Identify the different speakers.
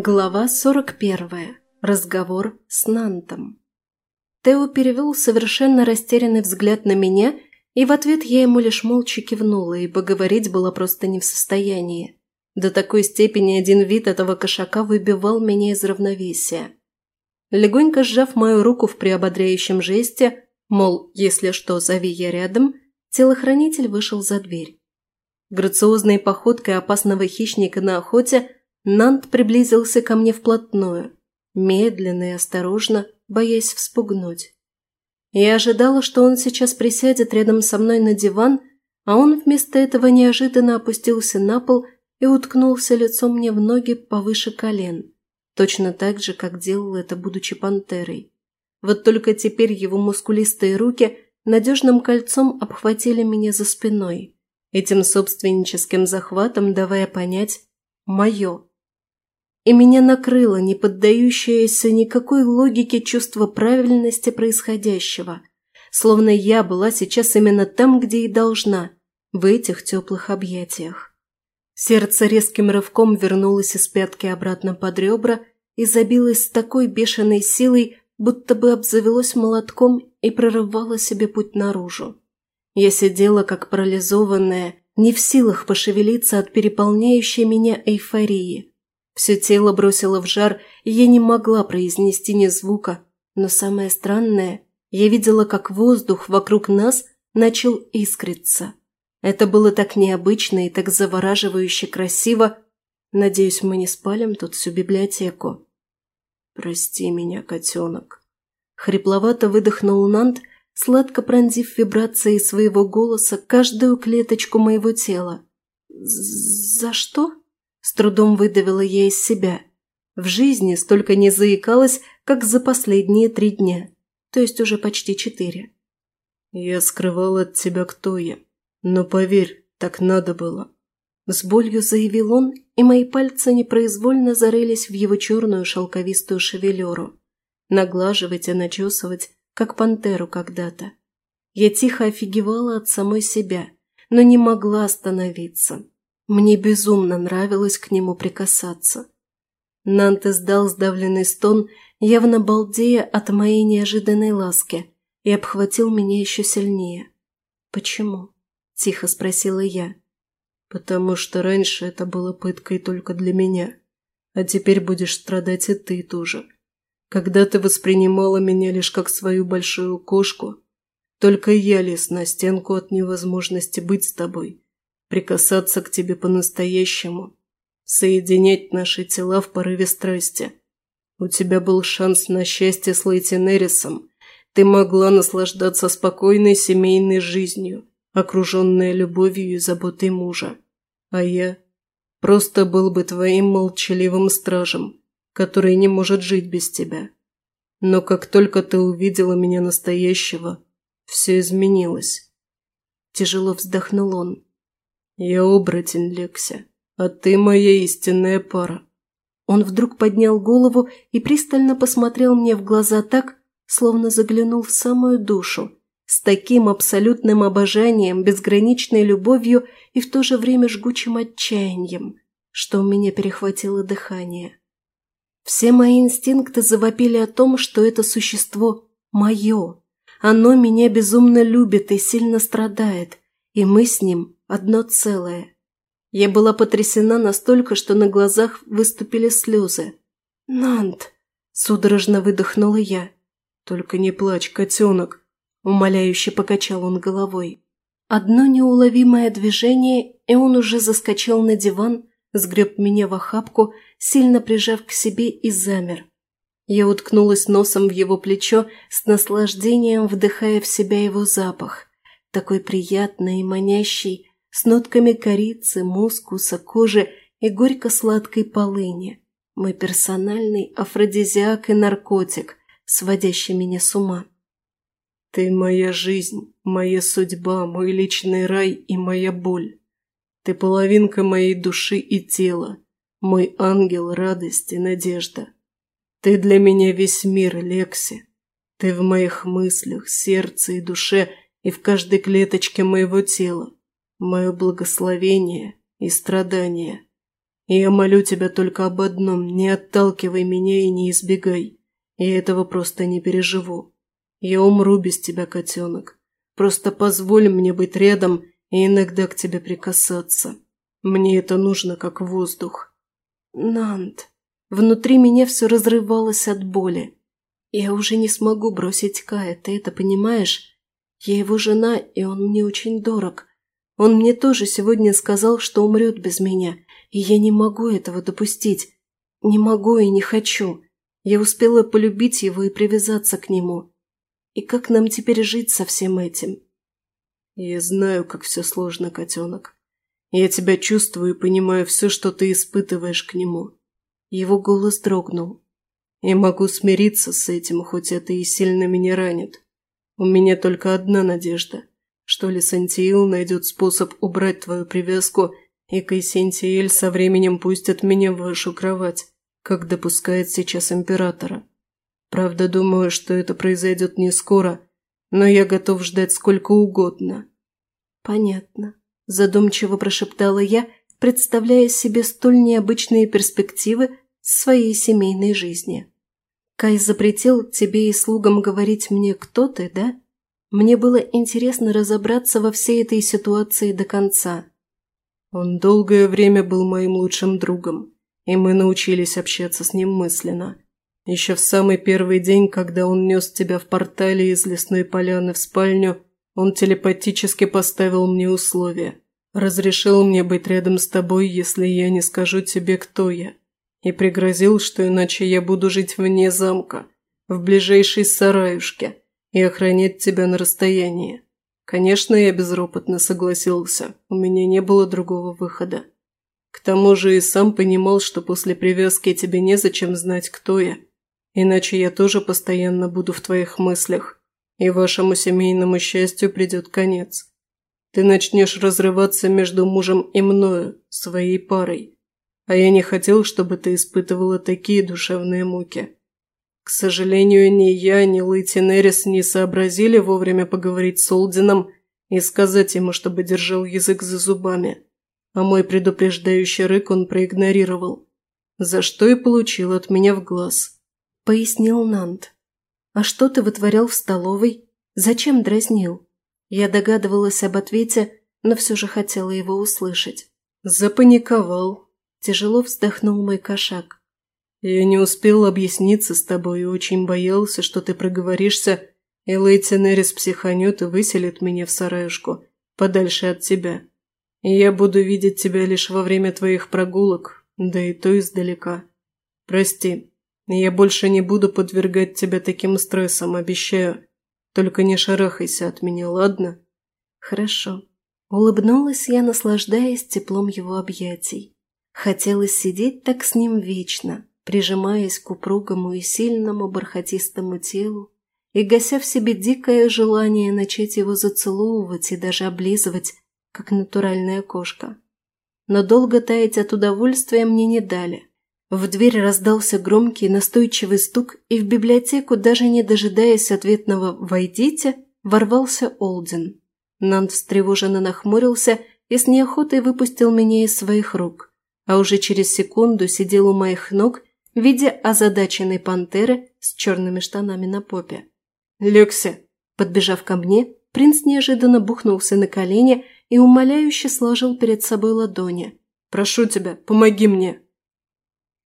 Speaker 1: Глава 41. Разговор с Нантом. Тео перевел совершенно растерянный взгляд на меня, и в ответ я ему лишь молча кивнула, ибо говорить была просто не в состоянии. До такой степени один вид этого кошака выбивал меня из равновесия. Легонько сжав мою руку в приободряющем жесте, мол, если что, зови я рядом, телохранитель вышел за дверь. Грациозной походкой опасного хищника на охоте Нант приблизился ко мне вплотную, медленно и осторожно, боясь вспугнуть. Я ожидала, что он сейчас присядет рядом со мной на диван, а он вместо этого неожиданно опустился на пол и уткнулся лицом мне в ноги повыше колен, точно так же, как делал это, будучи пантерой. Вот только теперь его мускулистые руки надежным кольцом обхватили меня за спиной, этим собственническим захватом давая понять «моё» и меня накрыло не поддающееся никакой логике чувство правильности происходящего, словно я была сейчас именно там, где и должна, в этих теплых объятиях. Сердце резким рывком вернулось из пятки обратно под ребра и забилось с такой бешеной силой, будто бы обзавелось молотком и прорывало себе путь наружу. Я сидела как парализованная, не в силах пошевелиться от переполняющей меня эйфории. Все тело бросило в жар, и я не могла произнести ни звука. Но самое странное, я видела, как воздух вокруг нас начал искриться. Это было так необычно и так завораживающе красиво. Надеюсь, мы не спалим тут всю библиотеку. «Прости меня, котенок». Хрипловато выдохнул Нант, сладко пронзив вибрацией своего голоса каждую клеточку моего тела. «За что?» С трудом выдавила я из себя. В жизни столько не заикалась, как за последние три дня. То есть уже почти четыре. Я скрывал от тебя, кто я. Но поверь, так надо было. С болью заявил он, и мои пальцы непроизвольно зарылись в его черную шелковистую шевелюру. Наглаживать и начесывать, как пантеру когда-то. Я тихо офигевала от самой себя, но не могла остановиться. Мне безумно нравилось к нему прикасаться. Нант издал сдавленный стон, явно балдея от моей неожиданной ласки, и обхватил меня еще сильнее. «Почему?» – тихо спросила я. «Потому что раньше это было пыткой только для меня, а теперь будешь страдать и ты тоже. Когда ты воспринимала меня лишь как свою большую кошку, только я лез на стенку от невозможности быть с тобой» прикасаться к тебе по-настоящему, соединять наши тела в порыве страсти. У тебя был шанс на счастье с Лейти Неррисом. Ты могла наслаждаться спокойной семейной жизнью, окруженная любовью и заботой мужа. А я просто был бы твоим молчаливым стражем, который не может жить без тебя. Но как только ты увидела меня настоящего, все изменилось. Тяжело вздохнул он. «Я оборотень, Лекся, а ты моя истинная пара». Он вдруг поднял голову и пристально посмотрел мне в глаза так, словно заглянул в самую душу, с таким абсолютным обожанием, безграничной любовью и в то же время жгучим отчаянием, что у меня перехватило дыхание. Все мои инстинкты завопили о том, что это существо мое. Оно меня безумно любит и сильно страдает, и мы с ним одно целое. Я была потрясена настолько, что на глазах выступили слезы. «Нант!» – судорожно выдохнула я. «Только не плачь, котенок!» – умоляюще покачал он головой. Одно неуловимое движение, и он уже заскочил на диван, сгреб меня в охапку, сильно прижав к себе и замер. Я уткнулась носом в его плечо, с наслаждением вдыхая в себя его запах, такой приятный и манящий, с нотками корицы, мускуса, кожи и горько-сладкой полыни. Мой персональный афродизиак и наркотик, сводящий меня с ума. Ты моя жизнь, моя судьба, мой личный рай и моя боль. Ты половинка моей души и тела, мой ангел, радость и надежда. Ты для меня весь мир, Лекси. Ты в моих мыслях, сердце и душе и в каждой клеточке моего тела мое благословение и страдание.
Speaker 2: И я молю тебя только об одном – не отталкивай меня и не избегай. Я этого просто не переживу. Я умру без тебя, котенок. Просто позволь мне быть рядом и иногда к тебе прикасаться. Мне это нужно, как воздух.
Speaker 1: Нант. Внутри меня все разрывалось от боли. Я уже не смогу бросить Кая, ты это понимаешь? Я его жена, и он мне очень дорог. Он мне тоже сегодня сказал, что умрет без меня, и я не могу этого допустить. Не могу и не хочу. Я успела полюбить его и привязаться к нему. И как нам теперь жить со всем этим?
Speaker 2: Я знаю, как все сложно, котенок. Я тебя чувствую и понимаю все, что ты испытываешь к нему.
Speaker 1: Его голос дрогнул.
Speaker 2: Я могу смириться с этим, хоть это и сильно меня ранит. У меня только одна надежда, что Лисантиил найдет способ убрать твою привязку, и Кайсентиэль со временем пустит меня в вашу кровать, как допускает сейчас императора. Правда, думаю, что это произойдет не скоро, но я готов ждать сколько угодно.
Speaker 1: Понятно. Задумчиво прошептала я, представляя себе столь необычные перспективы своей семейной жизни. Кай запретил тебе и слугам говорить мне, кто ты, да? Мне было интересно разобраться во всей этой ситуации до конца.
Speaker 2: Он долгое время был моим лучшим другом, и мы научились общаться с ним мысленно. Еще в самый первый день, когда он нес тебя в портале из лесной поляны в спальню, он телепатически поставил мне условия. Разрешил мне быть рядом с тобой, если я не скажу тебе, кто я и пригрозил, что иначе я буду жить вне замка, в ближайшей сараюшке, и охранять тебя на расстоянии. Конечно, я безропотно согласился, у меня не было другого выхода. К тому же и сам понимал, что после привязки тебе незачем знать, кто я. Иначе я тоже постоянно буду в твоих мыслях, и вашему семейному счастью придет конец. Ты начнешь разрываться между мужем и мною, своей парой. А я не хотел, чтобы ты испытывала такие душевные муки. К сожалению, ни я, ни Лэйти Неррис не сообразили вовремя поговорить с Олдином и сказать ему, чтобы держал язык за зубами. А мой предупреждающий рык он проигнорировал. За что и получил от меня в глаз.
Speaker 1: Пояснил Нант. «А что ты вытворял в столовой? Зачем дразнил?» Я догадывалась об ответе, но все же хотела его услышать.
Speaker 2: Запаниковал,
Speaker 1: Тяжело вздохнул мой кошак.
Speaker 2: «Я не успел объясниться с тобой и очень боялся, что ты проговоришься, и Лейти Нерис психанет и выселит меня в сараюшку, подальше от тебя. И я буду видеть тебя лишь во время твоих прогулок, да и то издалека. Прости, я больше не буду подвергать тебя таким стрессам, обещаю. Только не шарахайся от меня, ладно?»
Speaker 1: «Хорошо». Улыбнулась я, наслаждаясь теплом его объятий. Хотелось сидеть так с ним вечно, прижимаясь к упругому и сильному бархатистому телу и гася в себе дикое желание начать его зацеловывать и даже облизывать, как натуральная кошка. Но долго таять от удовольствия мне не дали. В дверь раздался громкий настойчивый стук, и в библиотеку, даже не дожидаясь ответного «Войдите», ворвался Олдин. Нант встревоженно нахмурился и с неохотой выпустил меня из своих рук а уже через секунду сидел у моих ног в виде озадаченной пантеры с черными штанами на попе.
Speaker 2: «Лекси!»
Speaker 1: Подбежав ко мне, принц неожиданно бухнулся на колени и умоляюще сложил перед собой ладони.
Speaker 2: «Прошу тебя, помоги мне!»